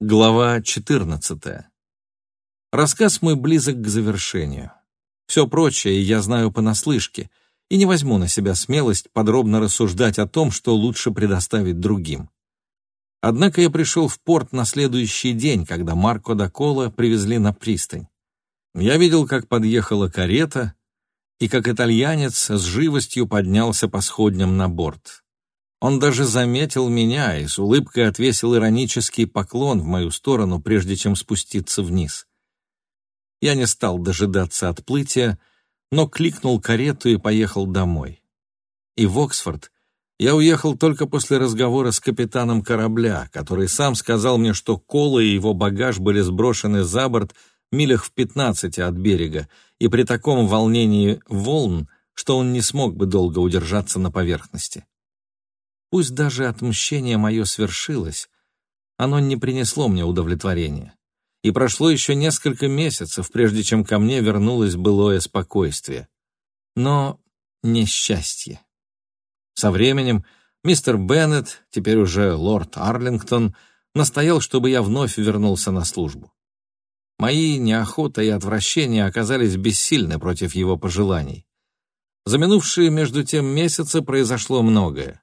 Глава 14. Рассказ мой близок к завершению. Все прочее я знаю понаслышке и не возьму на себя смелость подробно рассуждать о том, что лучше предоставить другим. Однако я пришел в порт на следующий день, когда Марко да Кола привезли на пристань. Я видел, как подъехала карета, и как итальянец с живостью поднялся по сходням на борт. Он даже заметил меня и с улыбкой отвесил иронический поклон в мою сторону, прежде чем спуститься вниз. Я не стал дожидаться отплытия, но кликнул карету и поехал домой. И в Оксфорд я уехал только после разговора с капитаном корабля, который сам сказал мне, что Кола и его багаж были сброшены за борт милях в пятнадцати от берега, и при таком волнении волн, что он не смог бы долго удержаться на поверхности. Пусть даже отмщение мое свершилось, оно не принесло мне удовлетворения. И прошло еще несколько месяцев, прежде чем ко мне вернулось былое спокойствие. Но несчастье. Со временем мистер Беннет, теперь уже лорд Арлингтон, настоял, чтобы я вновь вернулся на службу. Мои неохота и отвращение оказались бессильны против его пожеланий. За минувшие между тем месяцы произошло многое.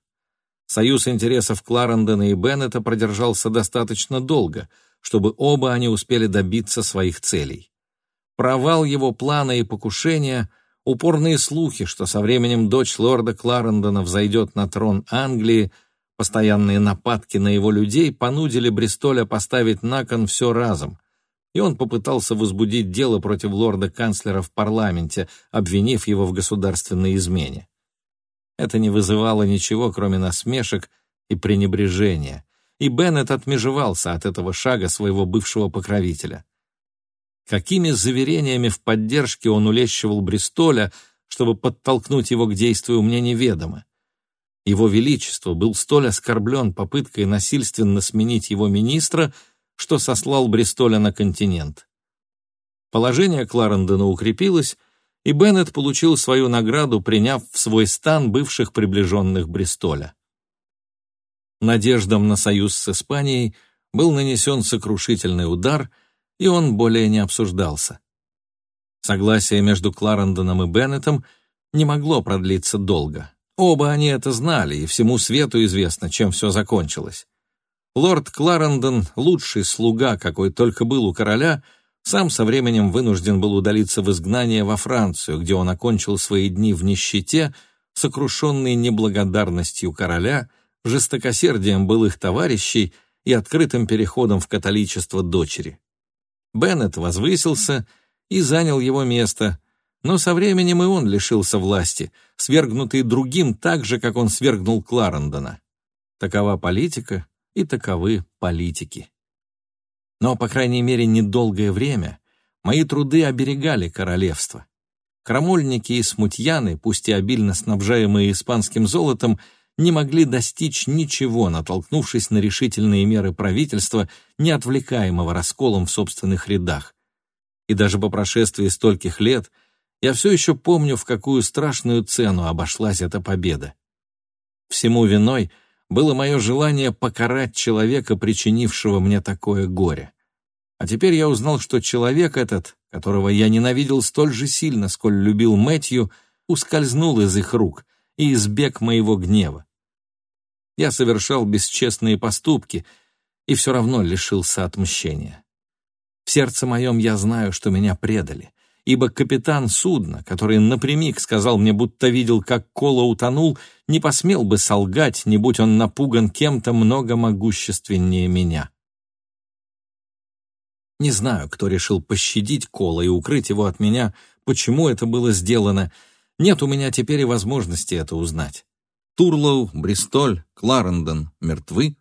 Союз интересов Кларендона и Беннета продержался достаточно долго, чтобы оба они успели добиться своих целей. Провал его плана и покушения, упорные слухи, что со временем дочь лорда Кларендона взойдет на трон Англии, постоянные нападки на его людей понудили Бристоля поставить на кон все разом, и он попытался возбудить дело против лорда-канцлера в парламенте, обвинив его в государственной измене. Это не вызывало ничего, кроме насмешек и пренебрежения, и Беннет отмежевался от этого шага своего бывшего покровителя. Какими заверениями в поддержке он улещивал Бристоля, чтобы подтолкнуть его к действию, мне неведомо. Его Величество был столь оскорблен попыткой насильственно сменить его министра, что сослал Бристоля на континент. Положение Кларендона укрепилось, и Беннет получил свою награду, приняв в свой стан бывших приближенных Бристоля. Надеждам на союз с Испанией был нанесен сокрушительный удар, и он более не обсуждался. Согласие между Кларендоном и Беннетом не могло продлиться долго. Оба они это знали, и всему свету известно, чем все закончилось. Лорд Кларендон, лучший слуга, какой только был у короля, — сам со временем вынужден был удалиться в изгнание во Францию, где он окончил свои дни в нищете, сокрушенный неблагодарностью короля, жестокосердием былых товарищей и открытым переходом в католичество дочери. Беннет возвысился и занял его место, но со временем и он лишился власти, свергнутый другим так же, как он свергнул Кларендона. Такова политика и таковы политики. Но, по крайней мере, недолгое время мои труды оберегали королевство. Крамольники и смутьяны, пусть и обильно снабжаемые испанским золотом, не могли достичь ничего, натолкнувшись на решительные меры правительства, не отвлекаемого расколом в собственных рядах. И даже по прошествии стольких лет я все еще помню, в какую страшную цену обошлась эта победа. Всему виной — было мое желание покарать человека, причинившего мне такое горе. А теперь я узнал, что человек этот, которого я ненавидел столь же сильно, сколь любил Мэтью, ускользнул из их рук и избег моего гнева. Я совершал бесчестные поступки и все равно лишился отмщения. В сердце моем я знаю, что меня предали, ибо капитан судна, который напрямик сказал мне, будто видел, как Кола утонул, не посмел бы солгать, не будь он напуган кем-то много могущественнее меня. Не знаю, кто решил пощадить Кола и укрыть его от меня, почему это было сделано. Нет у меня теперь и возможности это узнать. Турлоу, Бристоль, Кларендон мертвы.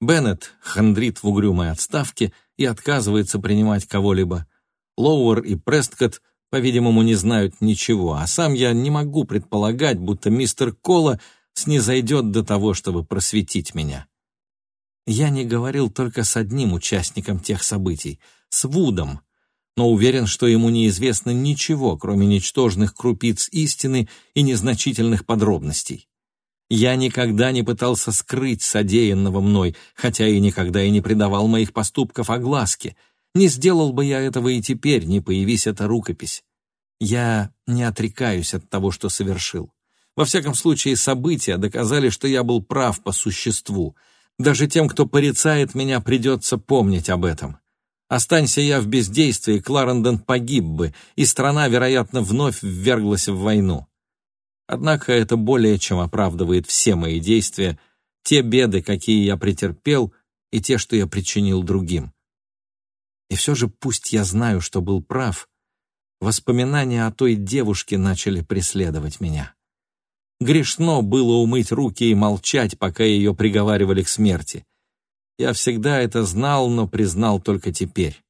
Беннет хандрит в угрюмой отставке и отказывается принимать кого-либо. Лоуэр и Престкотт, по-видимому, не знают ничего, а сам я не могу предполагать, будто мистер Кола снизойдет до того, чтобы просветить меня. Я не говорил только с одним участником тех событий, с Вудом, но уверен, что ему неизвестно ничего, кроме ничтожных крупиц истины и незначительных подробностей. Я никогда не пытался скрыть содеянного мной, хотя и никогда и не придавал моих поступков огласке. Не сделал бы я этого и теперь, не появись эта рукопись. Я не отрекаюсь от того, что совершил. Во всяком случае, события доказали, что я был прав по существу. Даже тем, кто порицает меня, придется помнить об этом. Останься я в бездействии, Кларендон погиб бы, и страна, вероятно, вновь вверглась в войну. Однако это более чем оправдывает все мои действия, те беды, какие я претерпел, и те, что я причинил другим. И все же пусть я знаю, что был прав, воспоминания о той девушке начали преследовать меня. Грешно было умыть руки и молчать, пока ее приговаривали к смерти. Я всегда это знал, но признал только теперь.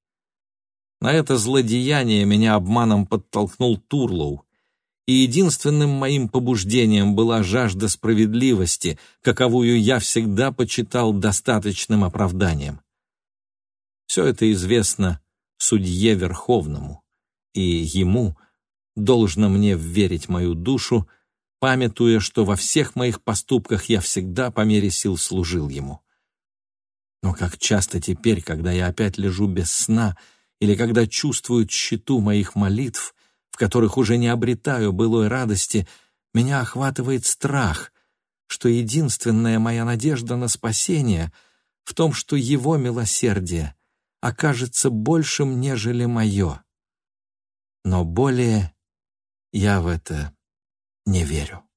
На это злодеяние меня обманом подтолкнул Турлоу, и единственным моим побуждением была жажда справедливости, каковую я всегда почитал достаточным оправданием. Все это известно судье Верховному, и ему должно мне верить мою душу, памятуя, что во всех моих поступках я всегда по мере сил служил ему. Но как часто теперь, когда я опять лежу без сна, или когда чувствую тщету моих молитв, которых уже не обретаю былой радости, меня охватывает страх, что единственная моя надежда на спасение в том, что его милосердие окажется большим, нежели мое. Но более я в это не верю.